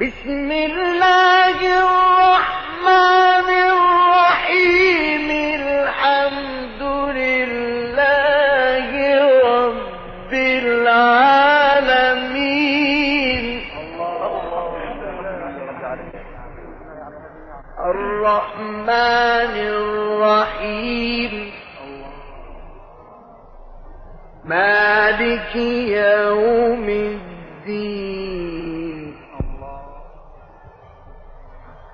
بسم الله الرحمن الرحيم. الحمد لله رب العالمين. الرحمن الرحيم. مالك يوم الدين.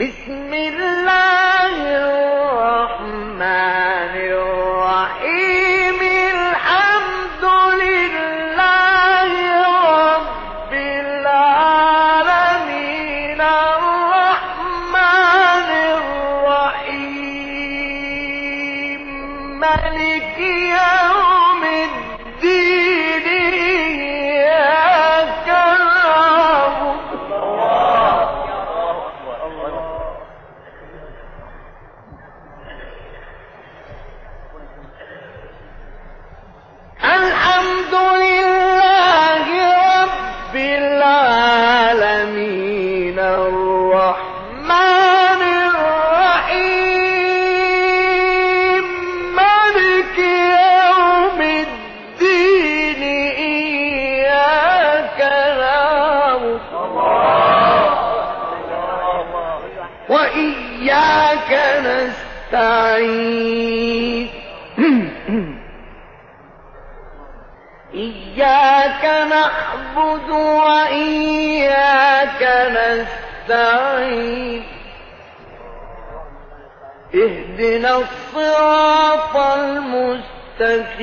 بسم الله الرحمن الرحيم. الحمد لله رب العالمين. الرحمن الرحيم. ملك يوم وإياك نستعين. إياك نعبد وإياك نستعين. اهدنا الصراط المستقيم.